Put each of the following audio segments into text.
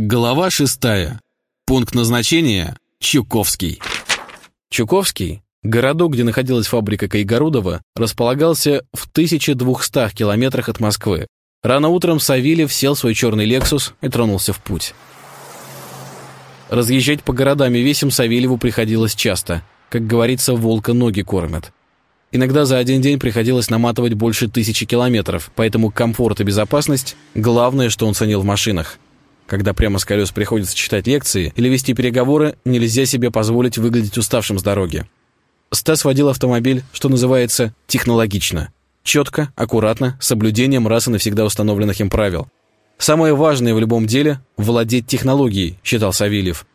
Глава шестая. Пункт назначения – Чуковский. Чуковский, городок, где находилась фабрика Кайгородова, располагался в 1200 километрах от Москвы. Рано утром Савельев сел в свой черный «Лексус» и тронулся в путь. Разъезжать по городам и весям Савельеву приходилось часто. Как говорится, волка ноги кормят. Иногда за один день приходилось наматывать больше тысячи километров, поэтому комфорт и безопасность – главное, что он ценил в машинах – когда прямо с колес приходится читать лекции или вести переговоры, нельзя себе позволить выглядеть уставшим с дороги. Стас водил автомобиль, что называется, технологично. Четко, аккуратно, с соблюдением раз и навсегда установленных им правил. Самое важное в любом деле – владеть технологией, считал Савельев.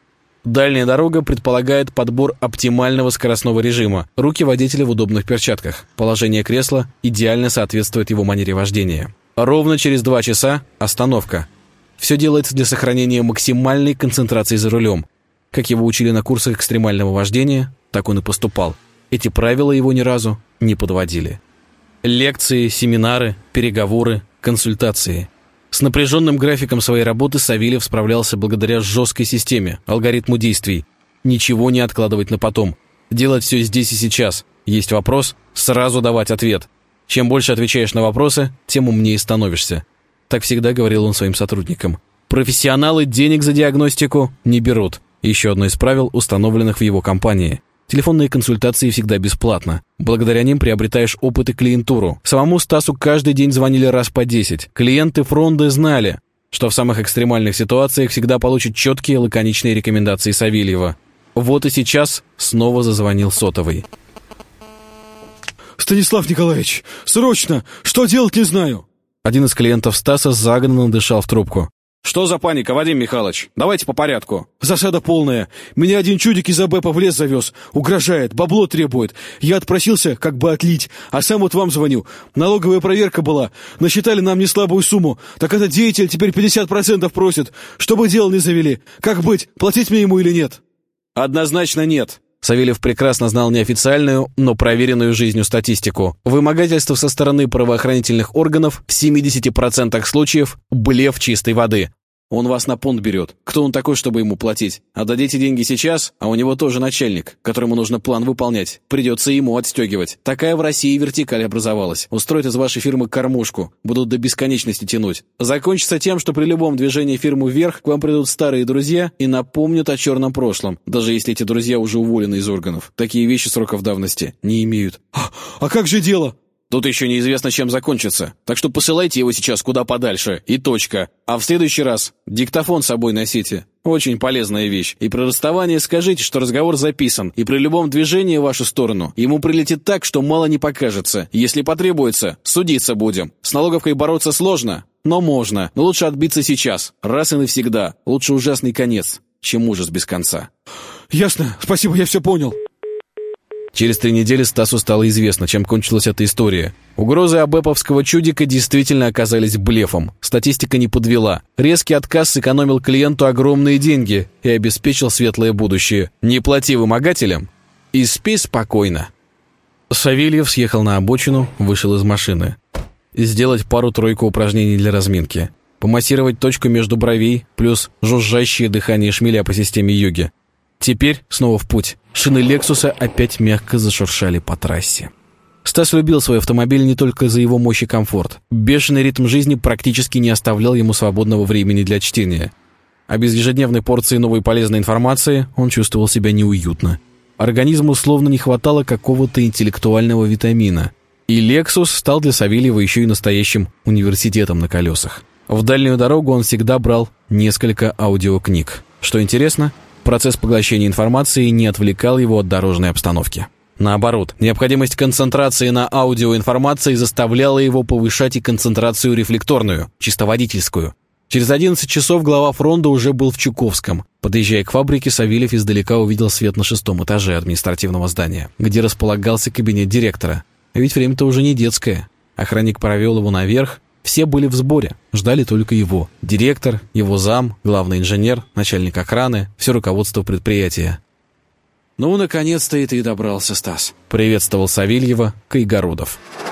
Дальняя дорога предполагает подбор оптимального скоростного режима, руки водителя в удобных перчатках, положение кресла идеально соответствует его манере вождения. Ровно через два часа – остановка – все делается для сохранения максимальной концентрации за рулем. Как его учили на курсах экстремального вождения, так он и поступал. Эти правила его ни разу не подводили. Лекции, семинары, переговоры, консультации. С напряженным графиком своей работы Савельев справлялся благодаря жесткой системе, алгоритму действий. Ничего не откладывать на потом. Делать все здесь и сейчас. Есть вопрос – сразу давать ответ. Чем больше отвечаешь на вопросы, тем умнее становишься. Так всегда говорил он своим сотрудникам. Профессионалы денег за диагностику не берут. Еще одно из правил, установленных в его компании. Телефонные консультации всегда бесплатно. Благодаря ним приобретаешь опыт и клиентуру. Самому Стасу каждый день звонили раз по 10. Клиенты фронда знали, что в самых экстремальных ситуациях всегда получат четкие лаконичные рекомендации Савельева. Вот и сейчас снова зазвонил сотовый. «Станислав Николаевич, срочно! Что делать, не знаю!» Один из клиентов Стаса загнанно дышал в трубку. «Что за паника, Вадим Михайлович? Давайте по порядку». «Засада полная. Меня один чудик из АБЭПа в лес завез. Угрожает, бабло требует. Я отпросился, как бы отлить. А сам вот вам звоню. Налоговая проверка была. Насчитали нам не слабую сумму. Так этот деятель теперь 50% просит. Чтобы дело не завели. Как быть, платить мне ему или нет?» «Однозначно нет. Савельев прекрасно знал неофициальную, но проверенную жизнью статистику. Вымогательство со стороны правоохранительных органов в 70% случаев – блеф чистой воды. Он вас на понт берет. Кто он такой, чтобы ему платить? Отдадите деньги сейчас, а у него тоже начальник, которому нужно план выполнять. Придется ему отстегивать. Такая в России вертикаль образовалась. Устроят из вашей фирмы кормушку. Будут до бесконечности тянуть. Закончится тем, что при любом движении фирмы вверх к вам придут старые друзья и напомнят о черном прошлом, даже если эти друзья уже уволены из органов. Такие вещи сроков давности не имеют. «А, а как же дело?» Тут еще неизвестно, чем закончится. Так что посылайте его сейчас куда подальше. И точка. А в следующий раз диктофон с собой носите. Очень полезная вещь. И при расставании скажите, что разговор записан. И при любом движении в вашу сторону ему прилетит так, что мало не покажется. Если потребуется, судиться будем. С налоговкой бороться сложно, но можно. Но лучше отбиться сейчас. Раз и навсегда. Лучше ужасный конец, чем ужас без конца. Ясно. Спасибо, я все понял. Через три недели Стасу стало известно, чем кончилась эта история. Угрозы абэповского чудика действительно оказались блефом. Статистика не подвела. Резкий отказ сэкономил клиенту огромные деньги и обеспечил светлое будущее. Не плати вымогателям и спи спокойно. Савельев съехал на обочину, вышел из машины. Сделать пару-тройку упражнений для разминки. Помассировать точку между бровей, плюс жужжащее дыхание шмеля по системе йоги. Теперь снова в путь. Шины «Лексуса» опять мягко зашуршали по трассе. Стас любил свой автомобиль не только за его мощь и комфорт. Бешеный ритм жизни практически не оставлял ему свободного времени для чтения. А без ежедневной порции новой полезной информации он чувствовал себя неуютно. Организму словно не хватало какого-то интеллектуального витамина. И «Лексус» стал для Савельева еще и настоящим университетом на колесах. В дальнюю дорогу он всегда брал несколько аудиокниг. Что интересно, Процесс поглощения информации не отвлекал его от дорожной обстановки. Наоборот, необходимость концентрации на аудиоинформации заставляла его повышать и концентрацию рефлекторную, чисто водительскую. Через 11 часов глава фронта уже был в Чуковском. Подъезжая к фабрике, Савельев издалека увидел свет на шестом этаже административного здания, где располагался кабинет директора. Ведь время-то уже не детское. Охранник провел его наверх, все были в сборе, ждали только его. Директор, его зам, главный инженер, начальник охраны, все руководство предприятия. «Ну, наконец-то и ты добрался, Стас», — приветствовал Савельева Кайгородов. «Кайгородов».